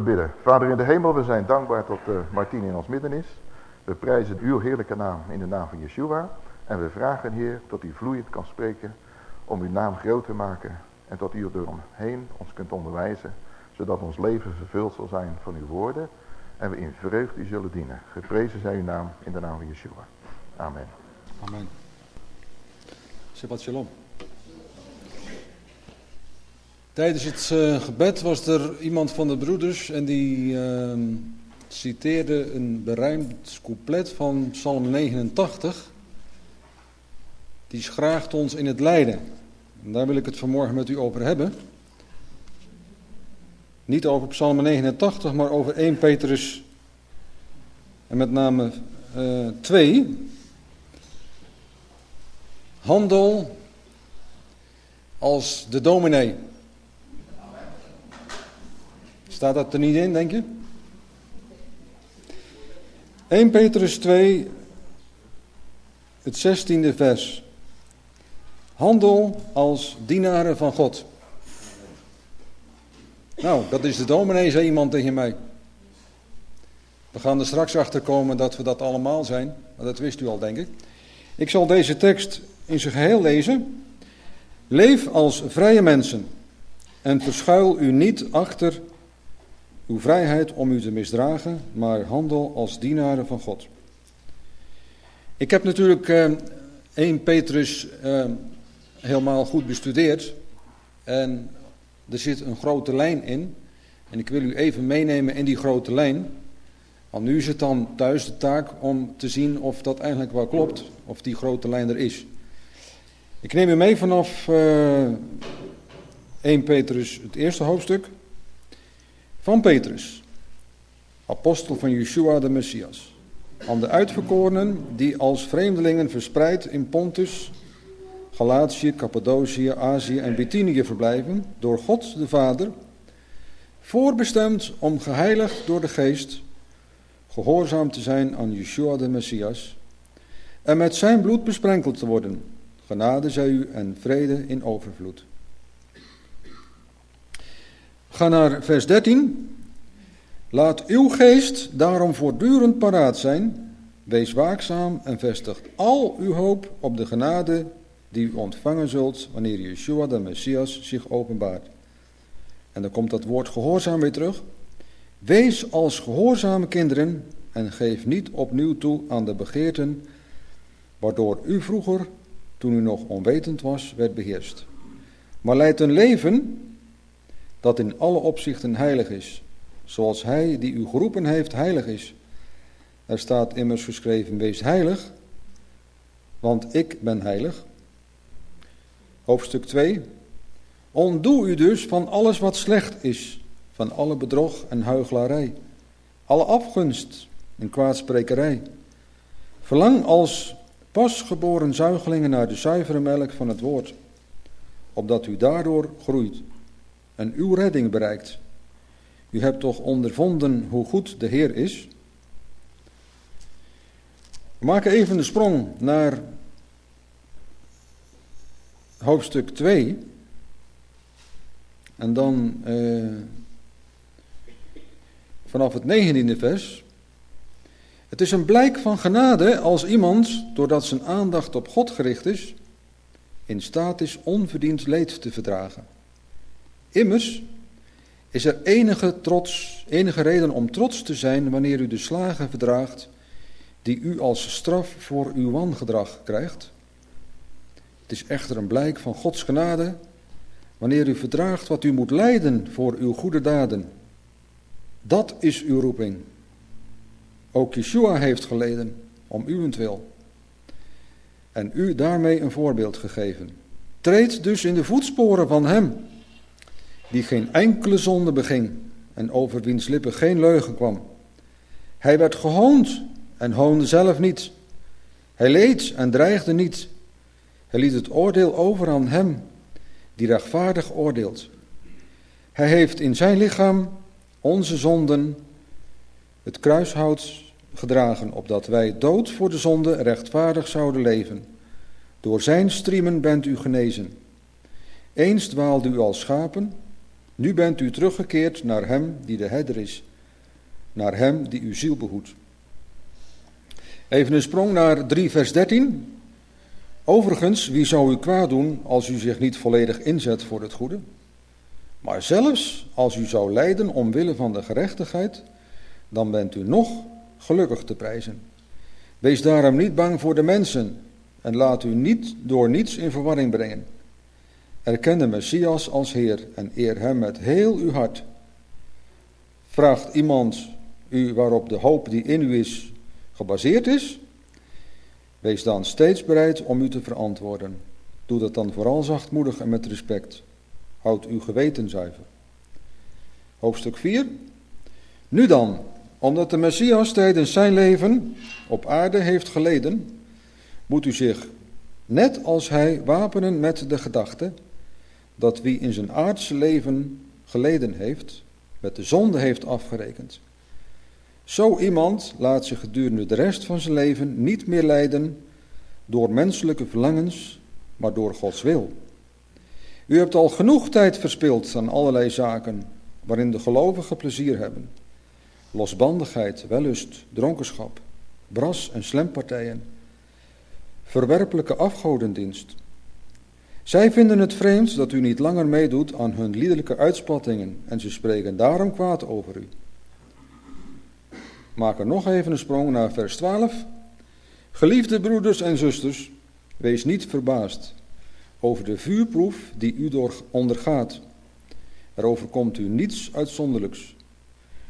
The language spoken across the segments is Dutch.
Bidden. Vader in de hemel, we zijn dankbaar dat uh, Martien in ons midden is. We prijzen uw heerlijke naam in de naam van Yeshua. En we vragen, Heer, dat u vloeiend kan spreken om uw naam groot te maken. En dat u er doorheen ons kunt onderwijzen, zodat ons leven vervuld zal zijn van uw woorden. En we in vreugde u zullen dienen. Geprezen zij uw naam in de naam van Yeshua. Amen. Amen. Shabbat shalom. Tijdens het uh, gebed was er iemand van de broeders en die uh, citeerde een beruimd couplet van Psalm 89. Die schraagt ons in het lijden. En daar wil ik het vanmorgen met u over hebben. Niet over Psalm 89, maar over 1 Petrus en met name uh, 2. Handel als de dominee. Staat dat er niet in, denk je? 1 Petrus 2, het zestiende vers. Handel als dienaren van God. Nou, dat is de dominee, zei iemand tegen mij. We gaan er straks achter komen dat we dat allemaal zijn, maar dat wist u al, denk ik. Ik zal deze tekst in zijn geheel lezen. Leef als vrije mensen en verschuil u niet achter uw vrijheid om u te misdragen, maar handel als dienaren van God. Ik heb natuurlijk eh, 1 Petrus eh, helemaal goed bestudeerd en er zit een grote lijn in. En ik wil u even meenemen in die grote lijn. Want nu is het dan thuis de taak om te zien of dat eigenlijk wel klopt, of die grote lijn er is. Ik neem u mee vanaf eh, 1 Petrus, het eerste hoofdstuk. Van Petrus, apostel van Yeshua de Messias. Aan de uitverkorenen die als vreemdelingen verspreid in Pontus, Galatië, Cappadocië, Azië en Bithynië verblijven, door God de Vader, voorbestemd om geheiligd door de Geest, gehoorzaam te zijn aan Yeshua de Messias, en met zijn bloed besprenkeld te worden. Genade zij u en vrede in overvloed. Ga naar vers 13. Laat uw geest daarom voortdurend paraat zijn. Wees waakzaam en vestig al uw hoop op de genade die u ontvangen zult wanneer Yeshua de Messias zich openbaart. En dan komt dat woord gehoorzaam weer terug. Wees als gehoorzame kinderen en geef niet opnieuw toe aan de begeerten waardoor u vroeger, toen u nog onwetend was, werd beheerst. Maar leid een leven dat in alle opzichten heilig is, zoals Hij die u geroepen heeft heilig is. Er staat immers geschreven, wees heilig, want ik ben heilig. Hoofdstuk 2. Ontdoe u dus van alles wat slecht is, van alle bedrog en huigelarij, alle afgunst en kwaadsprekerij. Verlang als pasgeboren zuigelingen naar de zuivere melk van het woord, opdat u daardoor groeit en uw redding bereikt. U hebt toch ondervonden hoe goed de Heer is? We maken even de sprong naar hoofdstuk 2. En dan eh, vanaf het negentiende vers. Het is een blijk van genade als iemand, doordat zijn aandacht op God gericht is, in staat is onverdiend leed te verdragen. Immers is er enige, trots, enige reden om trots te zijn wanneer u de slagen verdraagt die u als straf voor uw wangedrag krijgt. Het is echter een blijk van Gods genade wanneer u verdraagt wat u moet lijden voor uw goede daden. Dat is uw roeping. Ook Yeshua heeft geleden om uwentwil. En u daarmee een voorbeeld gegeven. Treed dus in de voetsporen van hem die geen enkele zonde beging en over wiens lippen geen leugen kwam. Hij werd gehoond en hoonde zelf niet. Hij leed en dreigde niet. Hij liet het oordeel over aan hem die rechtvaardig oordeelt. Hij heeft in zijn lichaam onze zonden het kruishout gedragen, opdat wij dood voor de zonde rechtvaardig zouden leven. Door zijn striemen bent u genezen. Eens dwaalde u als schapen, Nu bent u teruggekeerd naar Hem die de herder is, naar Hem die uw ziel behoedt. Even een sprong naar 3 vers 13. Overigens, wie zou u kwaad doen als u zich niet volledig inzet voor het goede? Maar zelfs als u zou lijden omwille van de gerechtigheid, dan bent u nog gelukkig te prijzen. Wees daarom niet bang voor de mensen en laat u niet door niets in verwarring brengen. Erken de Messias als Heer en eer Hem met heel uw hart. Vraagt iemand u waarop de hoop die in u is gebaseerd is? Wees dan steeds bereid om u te verantwoorden. Doe dat dan vooral zachtmoedig en met respect. Houd uw geweten zuiver. Hoofdstuk 4. Nu dan, omdat de Messias tijdens zijn leven op aarde heeft geleden, moet u zich, net als hij, wapenen met de gedachte dat wie in zijn aardse leven geleden heeft, met de zonde heeft afgerekend. Zo iemand laat zich gedurende de rest van zijn leven niet meer leiden door menselijke verlangens, maar door Gods wil. U hebt al genoeg tijd verspild aan allerlei zaken waarin de gelovigen plezier hebben. Losbandigheid, wellust, dronkenschap, bras- en slempartijen, verwerpelijke afgodendienst. Zij vinden het vreemd dat u niet langer meedoet aan hun liederlijke uitspattingen en ze spreken daarom kwaad over u. Maak er nog even een sprong naar vers 12. Geliefde broeders en zusters, wees niet verbaasd over de vuurproef die u door ondergaat. Er overkomt u niets uitzonderlijks.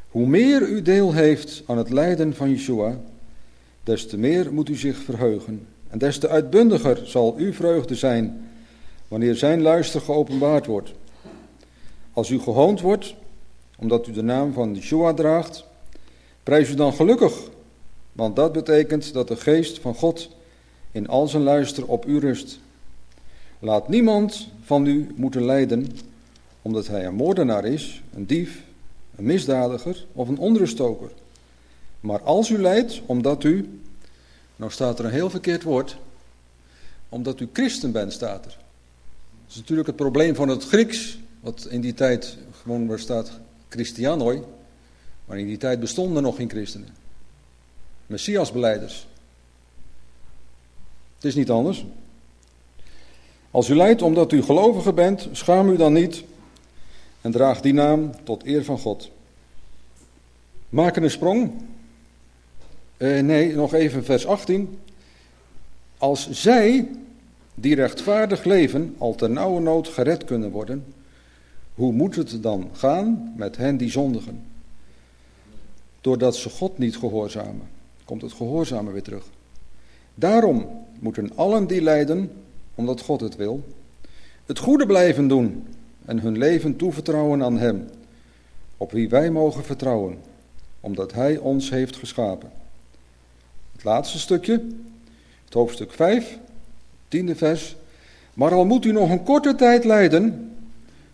Hoe meer u deel heeft aan het lijden van Yeshua, des te meer moet u zich verheugen. En des te uitbundiger zal uw vreugde zijn wanneer zijn luister geopenbaard wordt. Als u gehoond wordt, omdat u de naam van Yeshua draagt, prijs u dan gelukkig, want dat betekent dat de geest van God in al zijn luister op u rust. Laat niemand van u moeten lijden, omdat hij een moordenaar is, een dief, een misdadiger of een onruststoker. Maar als u lijdt, omdat u, nou staat er een heel verkeerd woord, omdat u christen bent, staat er. Dat is natuurlijk het probleem van het Grieks, wat in die tijd gewoon waar staat Christianoi, maar in die tijd bestonden nog geen christenen. Messiasbeleiders. Het is niet anders. Als u lijdt omdat u gelovige bent, schaam u dan niet en draag die naam tot eer van God. Maak een sprong. Uh, nee, nog even vers 18. Als zij, die rechtvaardig leven, al ter nauwe nood gered kunnen worden, hoe moet het dan gaan met hen die zondigen? Doordat ze God niet gehoorzamen, komt het gehoorzamen weer terug. Daarom moeten allen die lijden, omdat God het wil, het goede blijven doen en hun leven toevertrouwen aan Hem, op wie wij mogen vertrouwen, omdat Hij ons heeft geschapen. Het laatste stukje, het hoofdstuk 5, tiende vers. Maar al moet u nog een korte tijd lijden,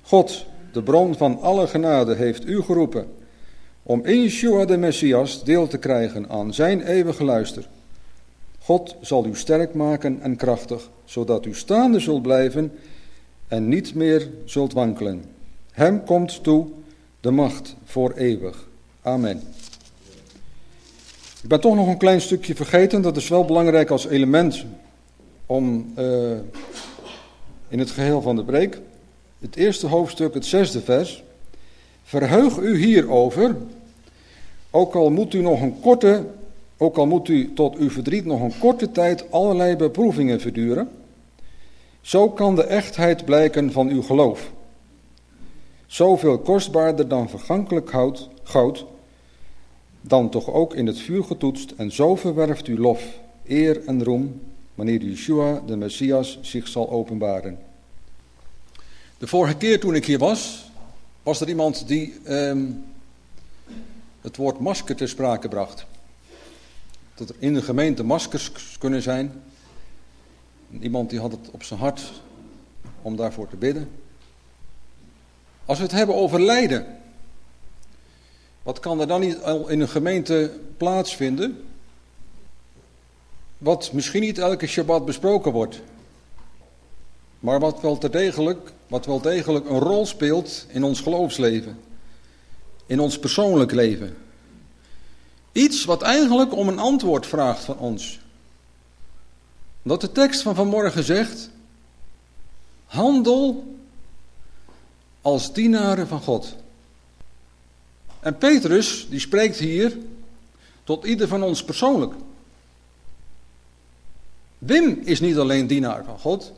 God, de bron van alle genade, heeft u geroepen om in Yeshua de Messias deel te krijgen aan zijn eeuwige luister. God zal u sterk maken en krachtig, zodat u staande zult blijven en niet meer zult wankelen. Hem komt toe de macht voor eeuwig. Amen. Ik ben toch nog een klein stukje vergeten, dat is wel belangrijk als element om uh, in het geheel van de preek. Het eerste hoofdstuk, het zesde vers. Verheug u hierover, ook al moet u nog een korte, ook al moet u tot uw verdriet nog een korte tijd allerlei beproevingen verduren. Zo kan de echtheid blijken van uw geloof. Zoveel kostbaarder dan vergankelijk goud, goud, dan toch ook in het vuur getoetst, en zo verwerft u lof, eer en roem, wanneer Yeshua, de Messias, zich zal openbaren. De vorige keer toen ik hier was, was er iemand die ehm, het woord masker ter sprake bracht. Dat er in de gemeente maskers kunnen zijn. Iemand die had het op zijn hart om daarvoor te bidden. Als we het hebben over lijden, wat kan er dan niet al in een gemeente plaatsvinden? Wat misschien niet elke Shabbat besproken wordt, maar wat wel degelijk wat wel degelijk een rol speelt in ons geloofsleven, in ons persoonlijk leven. Iets wat eigenlijk om een antwoord vraagt van ons. Dat de tekst van vanmorgen zegt, handel als dienaren van God. En Petrus, die spreekt hier tot ieder van ons persoonlijk. Wim is niet alleen dienaar van God.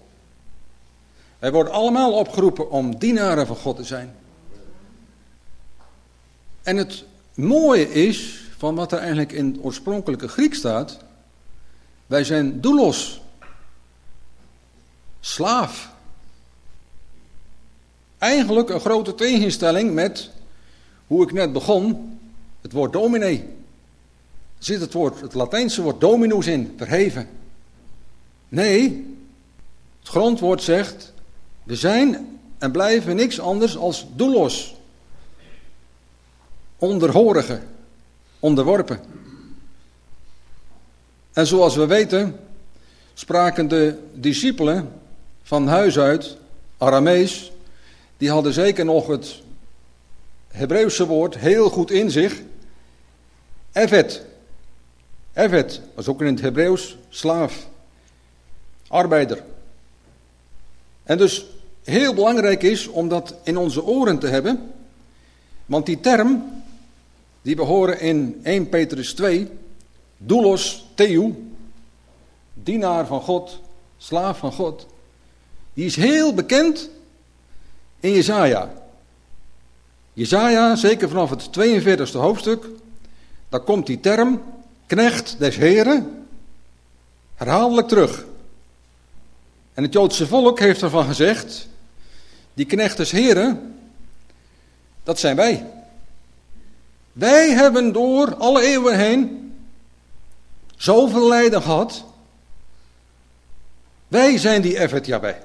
Wij worden allemaal opgeroepen om dienaren van God te zijn. En het mooie is van wat er eigenlijk in het oorspronkelijke Griek staat. Wij zijn doelos. Slaaf. Eigenlijk een grote tegenstelling met hoe ik net begon, het woord dominee. Er zit het, woord, het Latijnse woord dominus in, verheven. Nee, het grondwoord zegt, we zijn en blijven niks anders als doelos. Onderhorigen, onderworpen. En zoals we weten, spraken de discipelen van huis uit, Aramees, die hadden zeker nog het Hebreeuwse woord heel goed in zich. Evet. Evet was ook in het Hebreeuws slaaf, arbeider. En dus heel belangrijk is om dat in onze oren te hebben. Want die term, die we horen in 1 Petrus 2, doulos theou, dienaar van God, slaaf van God. Die is heel bekend in Jezaja. Jezaja, zeker vanaf het 42e hoofdstuk, daar komt die term, knecht des heren, herhaaldelijk terug. En het Joodse volk heeft ervan gezegd, die knecht des heren, dat zijn wij. Wij hebben door alle eeuwen heen zoveel lijden gehad. Wij zijn die Evet.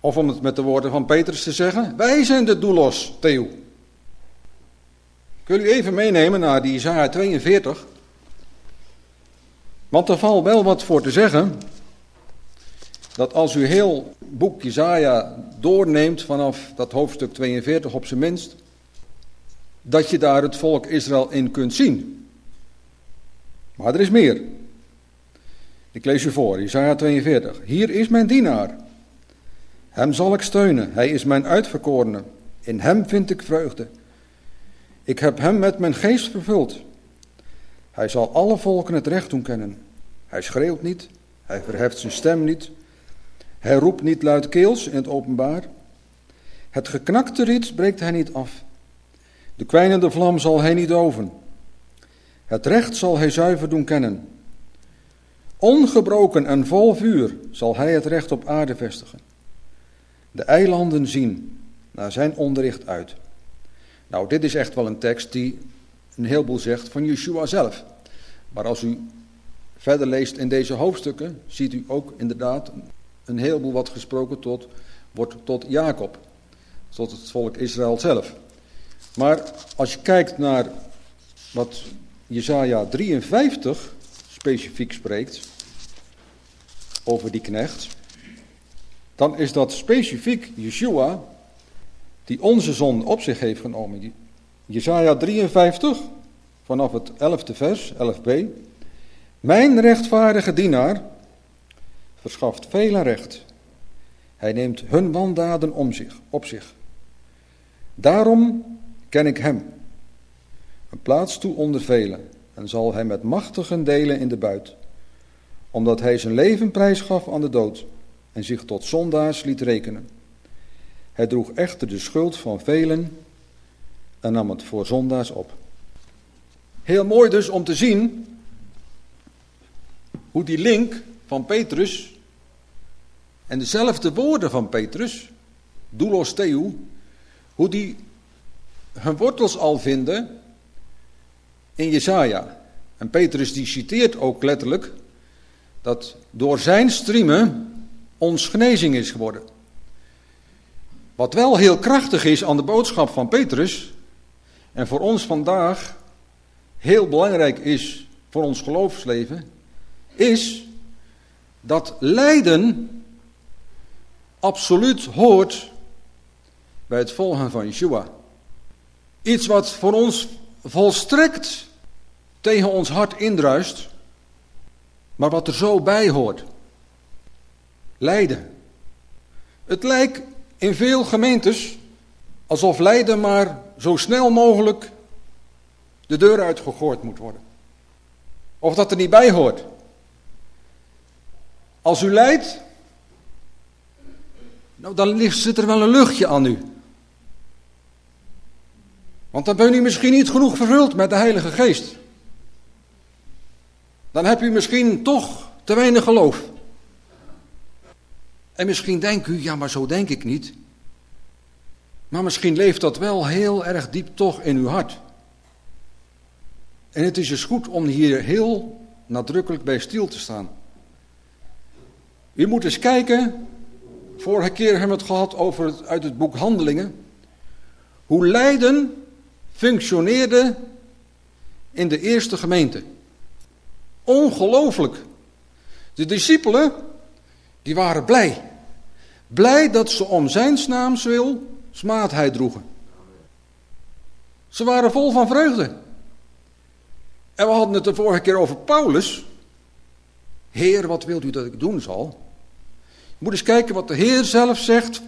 Of om het met de woorden van Petrus te zeggen, wij zijn de doulos Theo. Ik wil u even meenemen naar die Isaiah 42. Want er valt wel wat voor te zeggen. Dat als u heel boek Isaiah doorneemt vanaf dat hoofdstuk 42 op zijn minst. Dat je daar het volk Israël in kunt zien. Maar er is meer. Ik lees u voor, Isaiah 42. Hier is mijn dienaar hem zal ik steunen, hij is mijn uitverkorene. In hem vind ik vreugde. Ik heb hem met mijn geest vervuld. Hij zal alle volken het recht doen kennen. Hij schreeuwt niet, hij verheft zijn stem niet. Hij roept niet luidkeels in het openbaar. Het geknakte riet breekt hij niet af. De kwijnende vlam zal hij niet doven. Het recht zal hij zuiver doen kennen. Ongebroken en vol vuur zal hij het recht op aarde vestigen de eilanden zien naar zijn onderricht uit. Nou, dit is echt wel een tekst die een heleboel zegt van Yeshua zelf. Maar als u verder leest in deze hoofdstukken, ziet u ook inderdaad een heleboel wat gesproken tot, wordt tot Jacob, tot het volk Israël zelf. Maar als je kijkt naar wat Jesaja 53 specifiek spreekt over die knecht, dan is dat specifiek Yeshua die onze zon op zich heeft genomen. Jesaja 53, vanaf het 11e vers, 11b. Mijn rechtvaardige dienaar verschaft velen recht. Hij neemt hun wandaden om zich, op zich. Daarom ken ik hem. Een plaats toe onder velen en zal hij met machtigen delen in de buit. Omdat hij zijn leven prijsgaf aan de dood en zich tot zondaars liet rekenen. Hij droeg echter de schuld van velen en nam het voor zondaars op. Heel mooi dus om te zien hoe die link van Petrus en dezelfde woorden van Petrus, doulos theou, hoe die hun wortels al vinden in Jesaja. En Petrus die citeert ook letterlijk dat door zijn striemen ons genezing is geworden. Wat wel heel krachtig is aan de boodschap van Petrus, en voor ons vandaag heel belangrijk is voor ons geloofsleven, is dat lijden absoluut hoort bij het volgen van Yeshua. Iets wat voor ons volstrekt tegen ons hart indruist, maar wat er zo bij hoort. Lijden. Het lijkt in veel gemeentes alsof lijden maar zo snel mogelijk de deur uitgegooid moet worden. Of dat er niet bij hoort. Als u lijdt, nou dan zit er wel een luchtje aan u. Want dan ben u misschien niet genoeg vervuld met de Heilige Geest. Dan heb u misschien toch te weinig geloof. En misschien denkt u, ja maar zo denk ik niet. Maar misschien leeft dat wel heel erg diep toch in uw hart. En het is dus goed om hier heel nadrukkelijk bij stil te staan. U moet eens kijken, vorige keer hebben we het gehad over uit het boek Handelingen, hoe lijden functioneerde in de eerste gemeente. Ongelooflijk. De discipelen, die waren blij. Blij dat ze om zijn naams wil smaadheid droegen. Ze waren vol van vreugde. En we hadden het de vorige keer over Paulus. Heer, wat wilt u dat ik doen zal? Je moet eens kijken wat de Heer zelf zegt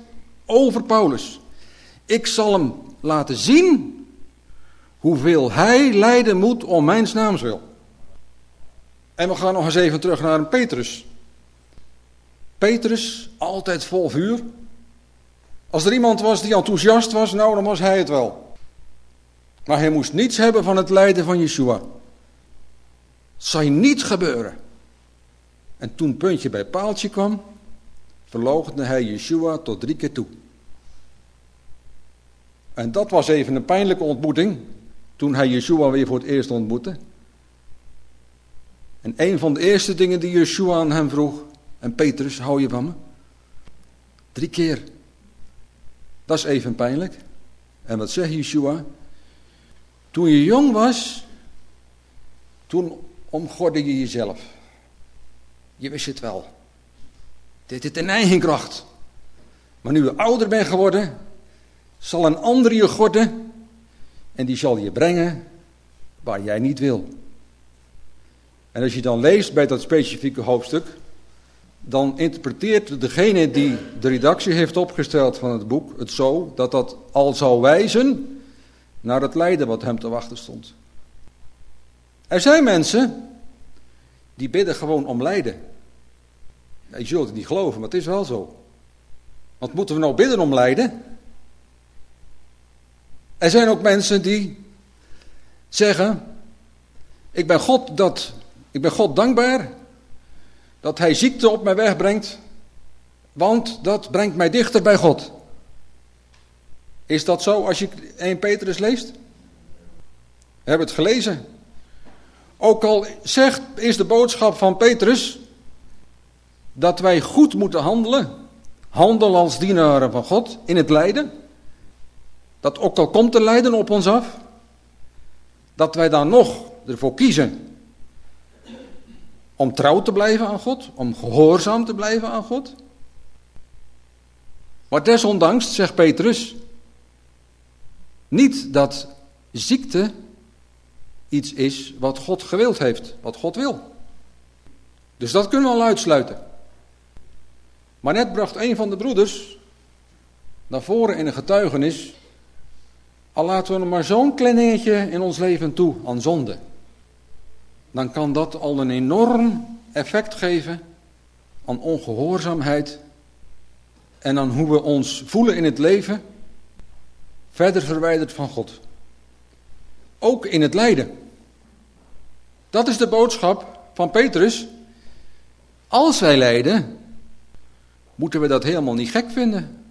over Paulus. Ik zal hem laten zien hoeveel hij lijden moet om mijn naams wil. En we gaan nog eens even terug naar Petrus. Petrus, altijd vol vuur. Als er iemand was die enthousiast was, nou dan was hij het wel. Maar hij moest niets hebben van het lijden van Yeshua. Het zou niet gebeuren. En toen puntje bij paaltje kwam, verloochende hij Yeshua tot drie keer toe. En dat was even een pijnlijke ontmoeting, toen hij Yeshua weer voor het eerst ontmoette. En een van de eerste dingen die Yeshua aan hem vroeg, en Petrus, hou je van me? Drie keer. Dat is even pijnlijk. En wat zegt Yeshua? Toen je jong was, toen omgorde je jezelf. Je wist het wel. Dit is een eigen kracht. Maar nu je ouder bent geworden, zal een ander je gorden en die zal je brengen waar jij niet wil. En als je dan leest bij dat specifieke hoofdstuk, dan interpreteert degene die de redactie heeft opgesteld van het boek het zo dat dat al zou wijzen naar het lijden wat hem te wachten stond. Er zijn mensen die bidden gewoon om lijden. Je zult het niet geloven, maar het is wel zo. Want moeten we nou bidden om lijden? Er zijn ook mensen die zeggen: Ik ben God, dat, ik ben God dankbaar dat Hij ziekte op mij wegbrengt, want dat brengt mij dichter bij God. Is dat zo als je 1 Petrus leest? We het gelezen. Ook al zegt, is de boodschap van Petrus dat wij goed moeten handelen, handelen als dienaren van God in het lijden. Dat ook al komt er lijden op ons af, dat wij dan nog ervoor kiezen om trouw te blijven aan God, om gehoorzaam te blijven aan God. Maar desondanks, zegt Petrus, niet dat ziekte iets is wat God gewild heeft, wat God wil. Dus dat kunnen we al uitsluiten. Maar net bracht een van de broeders naar voren in een getuigenis, al laten we nog maar zo'n klein dingetje in ons leven toe aan zonde. Dan kan dat al een enorm effect geven aan ongehoorzaamheid en aan hoe we ons voelen in het leven, verder verwijderd van God. Ook in het lijden. Dat is de boodschap van Petrus. Als wij lijden, moeten we dat helemaal niet gek vinden.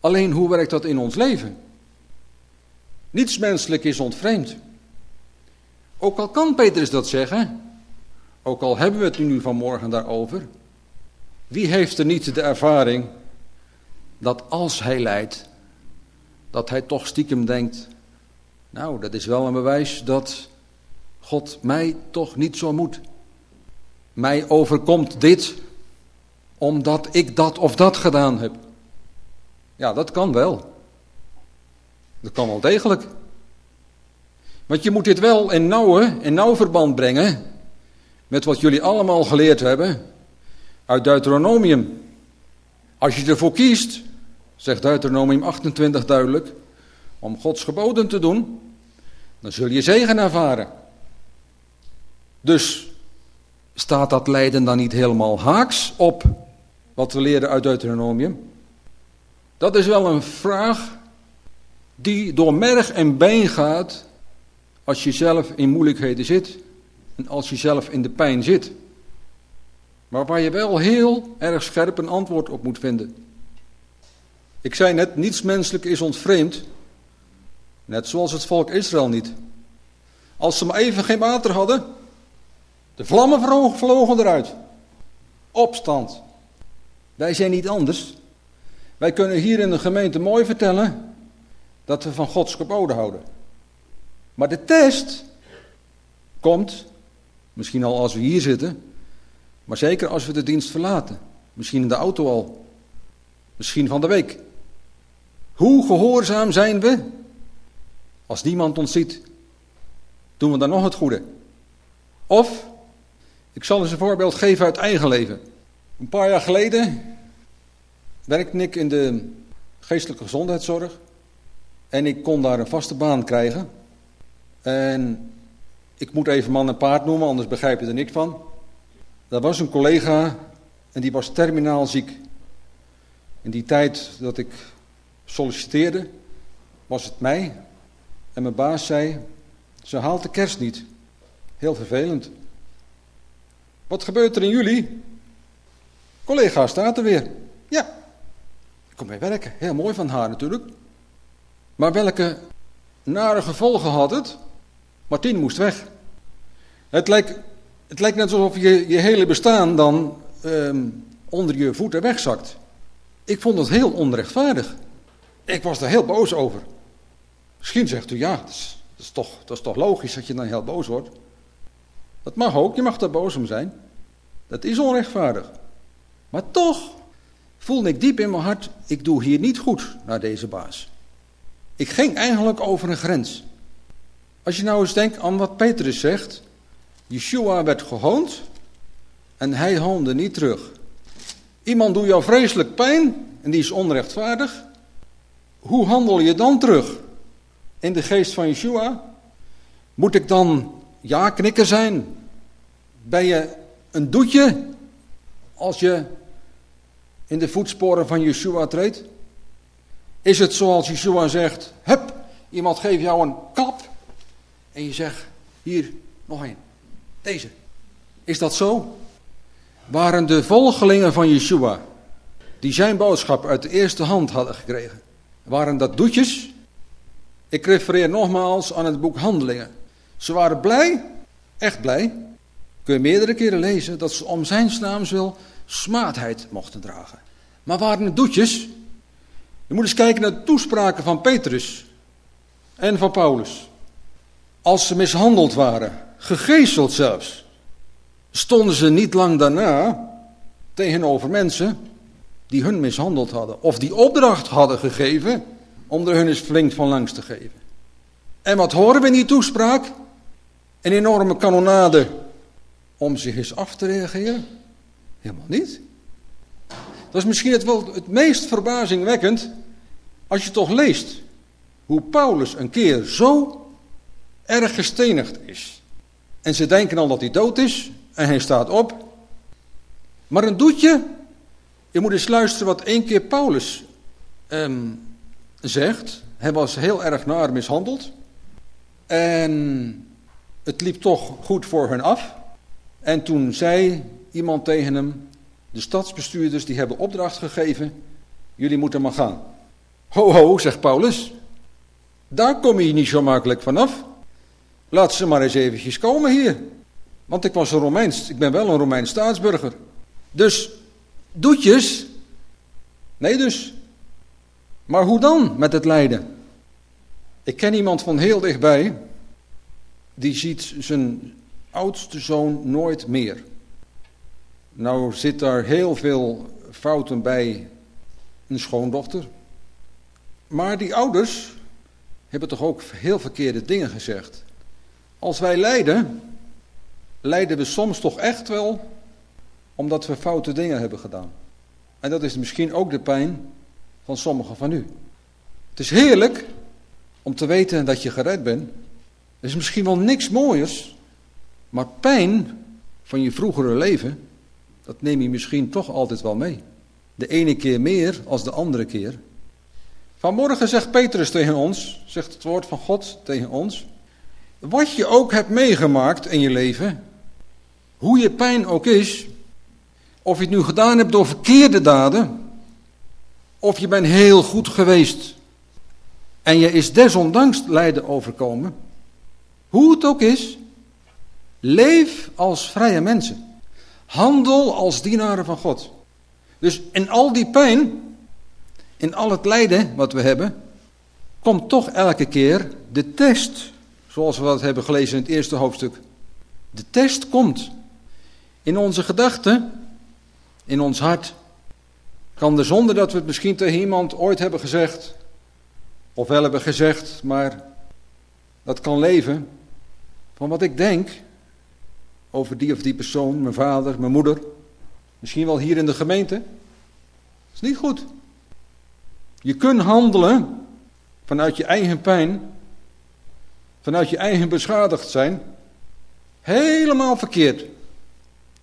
Alleen hoe werkt dat in ons leven? Niets menselijk is ontvreemd. Ook al kan Petrus dat zeggen, ook al hebben we het nu vanmorgen daarover, wie heeft er niet de ervaring dat als hij lijdt, dat hij toch stiekem denkt, nou dat is wel een bewijs dat God mij toch niet zo moet. Mij overkomt dit. Omdat ik dat of dat gedaan heb. Ja, dat kan wel. Dat kan wel degelijk. Want je moet dit wel in nauwe, in nauw verband brengen met wat jullie allemaal geleerd hebben uit Deuteronomium. Als je ervoor kiest, zegt Deuteronomium 28 duidelijk, om Gods geboden te doen, dan zul je zegen ervaren. Dus staat dat lijden dan niet helemaal haaks op wat we leren uit Deuteronomium? Dat is wel een vraag die door merg en been gaat als je zelf in moeilijkheden zit en als je zelf in de pijn zit. Maar waar je wel heel erg scherp een antwoord op moet vinden. Ik zei net, niets menselijk is ontvreemd. Net zoals het volk Israël niet. Als ze maar even geen water hadden, de vlammen vlogen eruit. Opstand. Wij zijn niet anders. Wij kunnen hier in de gemeente mooi vertellen dat we van Gods geboden houden. Maar de test komt, misschien al als we hier zitten, maar zeker als we de dienst verlaten. Misschien in de auto al. Misschien van de week. Hoe gehoorzaam zijn we als niemand ons ziet? Doen we dan nog het goede? Of, ik zal eens een voorbeeld geven uit eigen leven. Een paar jaar geleden werkte ik in de geestelijke gezondheidszorg. En ik kon daar een vaste baan krijgen. En ik moet even man en paard noemen, anders begrijp je er niks van. Dat was een collega en die was terminaal ziek. In die tijd dat ik solliciteerde, was het mij. En mijn baas zei, ze haalt de kerst niet. Heel vervelend. Wat gebeurt er in jullie? Collega staat er weer. Ja, ik kom mee werken. Heel mooi van haar natuurlijk. Maar welke nare gevolgen had het? Martien moest weg. Het lijkt, het net alsof je je hele bestaan dan ehm, onder je voeten wegzakt. Ik vond het heel onrechtvaardig. Ik was er heel boos over. Misschien zegt u, ja, dat is, dat is, toch, dat is toch logisch dat je dan heel boos wordt. Dat mag ook, je mag daar boos om zijn. Dat is onrechtvaardig. Maar toch voelde ik diep in mijn hart, ik doe hier niet goed naar deze baas. Ik ging eigenlijk over een grens. Als je nou eens denkt aan wat Petrus zegt. Yeshua werd gehoond en hij hoonde niet terug. Iemand doet jou vreselijk pijn en die is onrechtvaardig. Hoe handel je dan terug? In de geest van Yeshua? Moet ik dan ja knikken zijn? Ben je een doetje als je in de voetsporen van Yeshua treedt? Is het zoals Yeshua zegt, hup, iemand geeft jou een klap en je zegt, hier, nog een, deze. Is dat zo? Waren de volgelingen van Yeshua, die zijn boodschap uit de eerste hand hadden gekregen, waren dat doetjes? Ik refereer nogmaals aan het boek Handelingen. Ze waren blij, echt blij. Kun je meerdere keren lezen dat ze om zijn naams wil smaadheid mochten dragen. Maar waren het doetjes? Je moet eens kijken naar de toespraken van Petrus en van Paulus. Als ze mishandeld waren, gegezeld zelfs, stonden ze niet lang daarna tegenover mensen die hun mishandeld hadden. Of die opdracht hadden gegeven om er hun eens flink van langs te geven. En wat horen we in die toespraak? Een enorme kanonade om zich eens af te reageren? Helemaal niet. Dat is misschien het wel het meest verbazingwekkend als je toch leest hoe Paulus een keer zo erg gestenigd is. En ze denken al dat hij dood is en hij staat op. Maar een doetje, je moet eens luisteren wat één keer Paulus ehm, zegt. Hij was heel erg naar mishandeld. En het liep toch goed voor hen af. En toen zei iemand tegen hem, de stadsbestuurders die hebben opdracht gegeven, jullie moeten maar gaan. Ho ho, zegt Paulus, daar kom je niet zo makkelijk vanaf. Laat ze maar eens eventjes komen hier. Want ik was een Romeins, ik ben wel een Romeins staatsburger. Dus, doetjes? Nee dus. Maar hoe dan met het lijden? Ik ken iemand van heel dichtbij, die ziet zijn oudste zoon nooit meer. Nou zit daar heel veel fouten bij een schoondochter. Maar die ouders hebben toch ook heel verkeerde dingen gezegd. Als wij lijden, lijden we soms toch echt wel omdat we foute dingen hebben gedaan. En dat is misschien ook de pijn van sommigen van u. Het is heerlijk om te weten dat je gered bent. Er is misschien wel niks mooiers, maar pijn van je vroegere leven, dat neem je misschien toch altijd wel mee. De ene keer meer als de andere keer. Vanmorgen zegt Petrus tegen ons, zegt het woord van God tegen ons, wat je ook hebt meegemaakt in je leven, hoe je pijn ook is, of je het nu gedaan hebt door verkeerde daden, of je bent heel goed geweest en je is desondanks lijden overkomen, hoe het ook is, leef als vrije mensen. Handel als dienaren van God. Dus in al die pijn, in al het lijden wat we hebben, komt toch elke keer de test, zoals we dat hebben gelezen in het eerste hoofdstuk. De test komt in onze gedachten, in ons hart. Kan er zonder dat we het misschien tegen iemand ooit hebben gezegd, of wel hebben gezegd, maar dat kan leven van wat ik denk over die of die persoon, mijn vader, mijn moeder, misschien wel hier in de gemeente. Dat is niet goed. Je kunt handelen vanuit je eigen pijn, vanuit je eigen beschadigd zijn, helemaal verkeerd.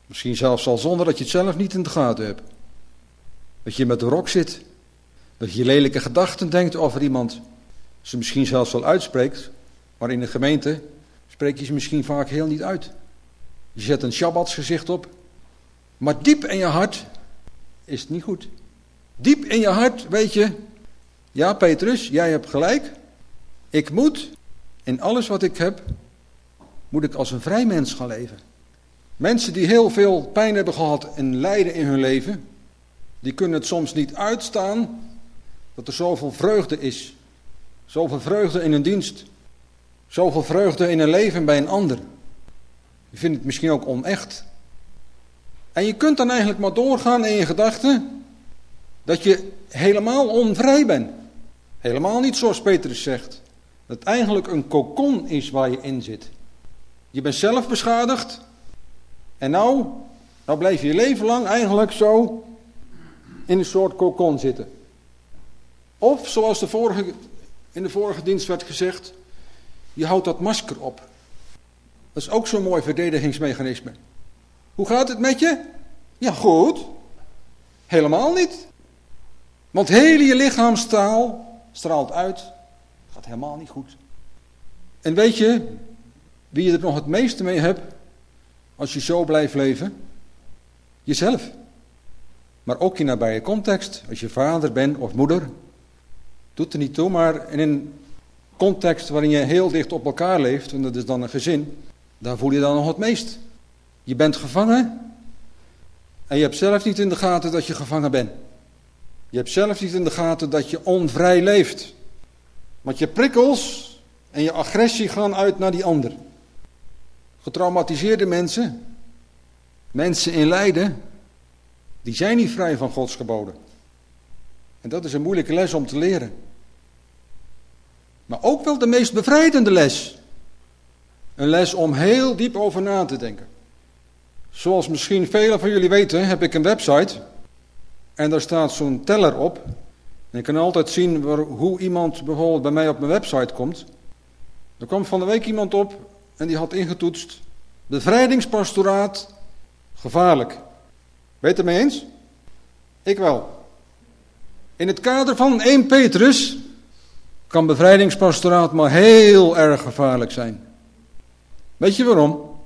Misschien zelfs al zonder dat je het zelf niet in de gaten hebt. Dat je met de rok zit. Dat je lelijke gedachten denkt over iemand. Ze misschien zelfs wel uitspreekt. Maar in de gemeente spreek je ze misschien vaak heel niet uit. Je zet een Shabbatsgezicht op. Maar diep in je hart is het niet goed. Diep in je hart weet je. Ja Petrus, jij hebt gelijk. Ik moet in alles wat ik heb. Moet ik als een vrij mens gaan leven. Mensen die heel veel pijn hebben gehad en lijden in hun leven, die kunnen het soms niet uitstaan dat er zoveel vreugde is. Zoveel vreugde in een dienst. Zoveel vreugde in een leven bij een ander. Je vindt het misschien ook onecht. En je kunt dan eigenlijk maar doorgaan in je gedachten dat je helemaal onvrij bent. Helemaal niet zoals Petrus zegt. Dat het eigenlijk een kokon is waar je in zit. Je bent zelf beschadigd. En nou, nou blijf je je leven lang eigenlijk zo in een soort kokon zitten. Of zoals de vorige, in de vorige dienst werd gezegd, je houdt dat masker op. Dat is ook zo'n mooi verdedigingsmechanisme. Hoe gaat het met je? Ja, goed. Helemaal niet. Want heel je lichaamstaal straalt uit. Gaat helemaal niet goed. En weet je wie je er nog het meeste mee hebt als je zo blijft leven? Jezelf. Maar ook in nabije context, als je vader bent of moeder. Doet er niet toe, maar in een context waarin je heel dicht op elkaar leeft, en dat is dan een gezin, daar voel je dan nog het meest. Je bent gevangen en je hebt zelf niet in de gaten dat je gevangen bent. Je hebt zelf niet in de gaten dat je onvrij leeft. Want je prikkels en je agressie gaan uit naar die ander. Getraumatiseerde mensen, mensen in lijden, die zijn niet vrij van Gods geboden. En dat is een moeilijke les om te leren. Maar ook wel de meest bevrijdende les. Een les om heel diep over na te denken. Zoals misschien velen van jullie weten, heb ik een website. En daar staat zo'n teller op. En ik kan altijd zien hoe iemand bijvoorbeeld bij mij op mijn website komt. Er kwam van de week iemand op en die had ingetoetst. Bevrijdingspastoraat, gevaarlijk. Weet het mee eens? Ik wel. In het kader van 1 Petrus kan bevrijdingspastoraat maar heel erg gevaarlijk zijn. Weet je waarom?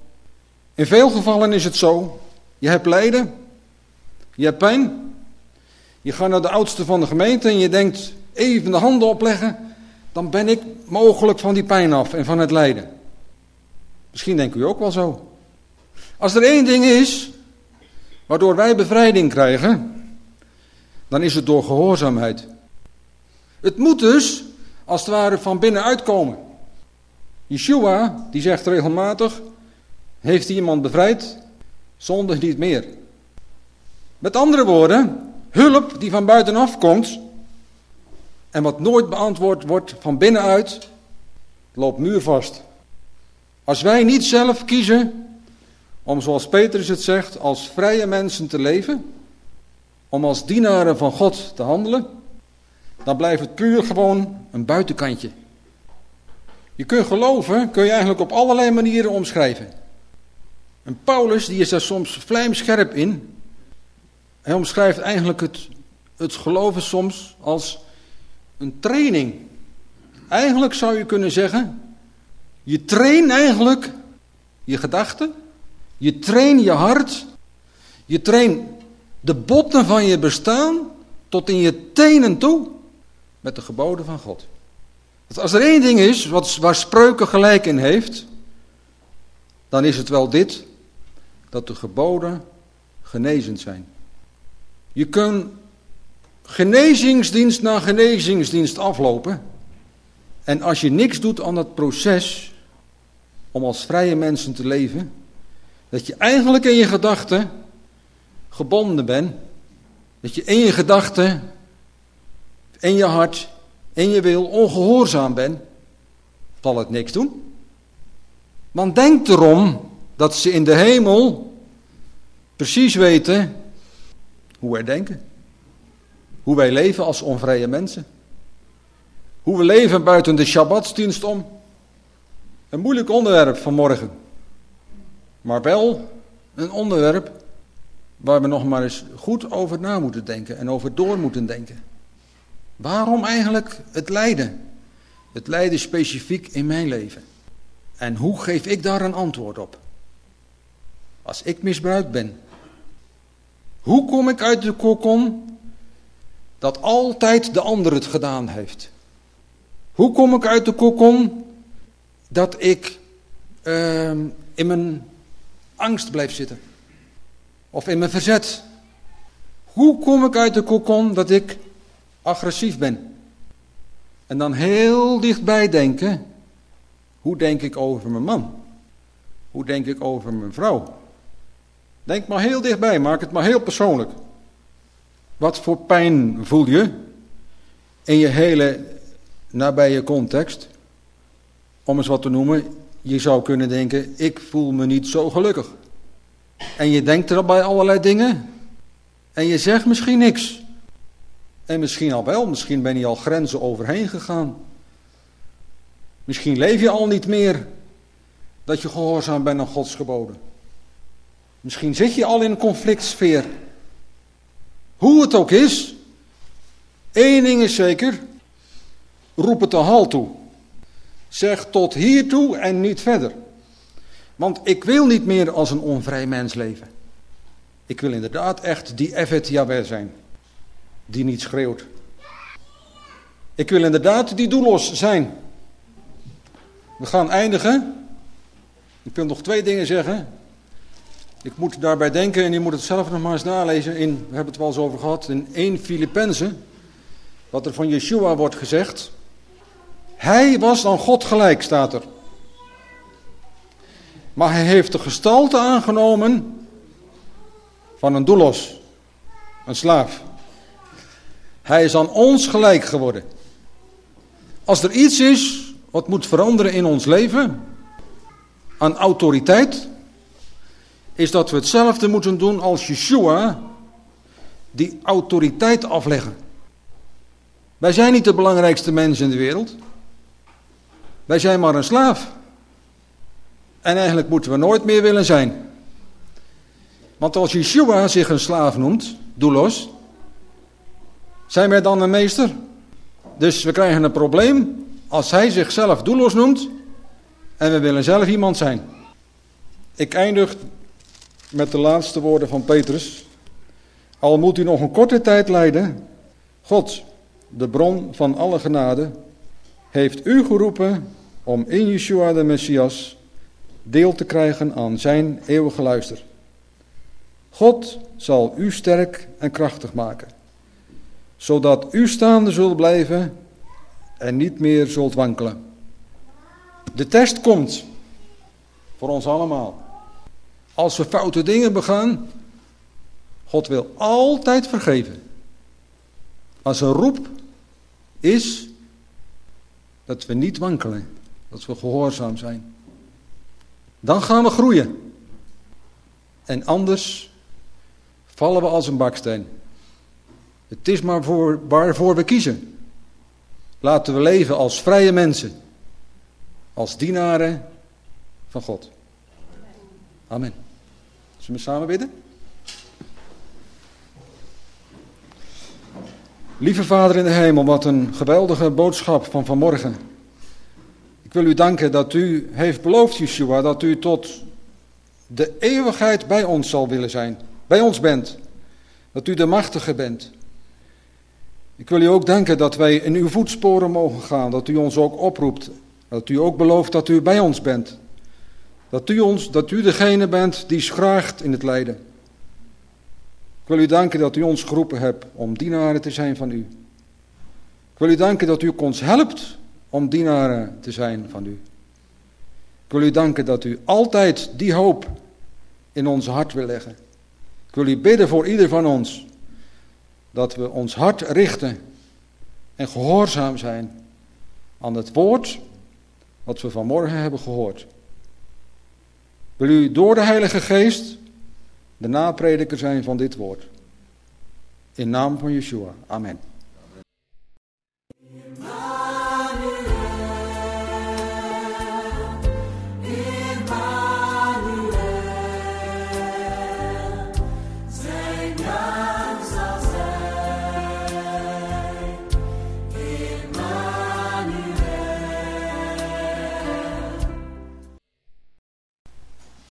In veel gevallen is het zo, je hebt lijden, je hebt pijn, je gaat naar de oudste van de gemeente en je denkt even de handen opleggen, dan ben ik mogelijk van die pijn af en van het lijden. Misschien denkt u ook wel zo. Als er één ding is waardoor wij bevrijding krijgen, dan is het door gehoorzaamheid. Het moet dus, als het ware, van binnenuit komen. Yeshua, die zegt regelmatig, heeft iemand bevrijd, zonder niet meer. Met andere woorden, hulp die van buitenaf komt en wat nooit beantwoord wordt van binnenuit, loopt muurvast. Als wij niet zelf kiezen om, zoals Petrus het zegt, als vrije mensen te leven, om als dienaren van God te handelen, dan blijft het puur gewoon een buitenkantje. Je kunt geloven, kun je eigenlijk op allerlei manieren omschrijven. En Paulus, die is daar soms vlijmscherp in. Hij omschrijft eigenlijk het, het geloven soms als een training. Eigenlijk zou je kunnen zeggen, je traint eigenlijk je gedachten, je traint je hart, je traint de botten van je bestaan tot in je tenen toe met de geboden van God. Als er één ding is wat, waar spreuken gelijk in heeft, dan is het wel dit, dat de geboden genezend zijn. Je kunt genezingsdienst na genezingsdienst aflopen. En als je niks doet aan dat proces om als vrije mensen te leven, dat je eigenlijk in je gedachten gebonden bent, dat je in je gedachten, in je hart, in je wil ongehoorzaam bent, zal het niks doen. Want denk erom dat ze in de hemel precies weten hoe wij denken. Hoe wij leven als onvrije mensen. Hoe we leven buiten de Shabbatsdienst om. Een moeilijk onderwerp vanmorgen. Maar wel een onderwerp waar we nog maar eens goed over na moeten denken en over door moeten denken. Waarom eigenlijk het lijden? Het lijden specifiek in mijn leven. En hoe geef ik daar een antwoord op? Als ik misbruikt ben. Hoe kom ik uit de kokon dat altijd de ander het gedaan heeft? Hoe kom ik uit de kokon dat ik uh, in mijn angst blijf zitten? Of in mijn verzet? Hoe kom ik uit de kokon dat ik agressief ben? En dan heel dichtbij denken, hoe denk ik over mijn man? Hoe denk ik over mijn vrouw? Denk maar heel dichtbij, maak het maar heel persoonlijk. Wat voor pijn voel je in je hele nabije context? Om eens wat te noemen, je zou kunnen denken, ik voel me niet zo gelukkig. En je denkt er bij allerlei dingen. En je zegt misschien niks. En misschien al wel, misschien ben je al grenzen overheen gegaan. Misschien leef je al niet meer dat je gehoorzaam bent aan Gods geboden. Misschien zit je al in een conflictsfeer. Hoe het ook is, één ding is zeker, roep het de hal toe. Zeg tot hiertoe en niet verder. Want ik wil niet meer als een onvrij mens leven. Ik wil inderdaad echt die Evet Yahweh zijn, die niet schreeuwt. Ik wil inderdaad die doelloos zijn. We gaan eindigen. Ik wil nog twee dingen zeggen. Ik moet daarbij denken, en je moet het zelf nog maar eens nalezen, in, we hebben het wel eens over gehad, in 1 Filippenzen, wat er van Yeshua wordt gezegd. Hij was dan God gelijk, staat er. Maar hij heeft de gestalte aangenomen van een doelos, een slaaf. Hij is aan ons gelijk geworden. Als er iets is wat moet veranderen in ons leven, aan autoriteit, is dat we hetzelfde moeten doen als Yeshua, die autoriteit afleggen. Wij zijn niet de belangrijkste mensen in de wereld. Wij zijn maar een slaaf. En eigenlijk moeten we nooit meer willen zijn. Want als Yeshua zich een slaaf noemt, doulos, zijn wij dan een meester? Dus we krijgen een probleem als hij zichzelf doulos noemt en we willen zelf iemand zijn. Ik eindig met de laatste woorden van Petrus. Al moet u nog een korte tijd lijden, God, de bron van alle genade, heeft u geroepen om in Yeshua de Messias deel te krijgen aan zijn eeuwige luister. God zal u sterk en krachtig maken, zodat u staande zult blijven en niet meer zult wankelen. De test komt voor ons allemaal. Als we foute dingen begaan, God wil altijd vergeven. Als een roep is dat we niet wankelen, dat we gehoorzaam zijn. Dan gaan we groeien. En anders vallen we als een baksteen. Het is maar voor, waarvoor we kiezen. Laten we leven als vrije mensen. Als dienaren van God. Amen. Zullen we samen bidden? Lieve Vader in de hemel, wat een geweldige boodschap van vanmorgen. Ik wil u danken dat u heeft beloofd, Yeshua, dat u tot de eeuwigheid bij ons zal willen zijn. Bij ons bent. Dat u de machtige bent. Ik wil u ook danken dat wij in uw voetsporen mogen gaan. Dat u ons ook oproept. Dat u ook belooft dat u bij ons bent. Dat u, ons, dat u degene bent die schraagt in het lijden. Ik wil u danken dat u ons geroepen hebt om dienaren te zijn van u. Ik wil u danken dat u ons helpt om dienaren te zijn van u. Ik wil u danken dat u altijd die hoop in ons hart wil leggen. Ik wil u bidden voor ieder van ons dat we ons hart richten en gehoorzaam zijn aan het woord wat we vanmorgen hebben gehoord. Wil u door de Heilige Geest de naprediker zijn van dit woord. In naam van Yeshua. Amen.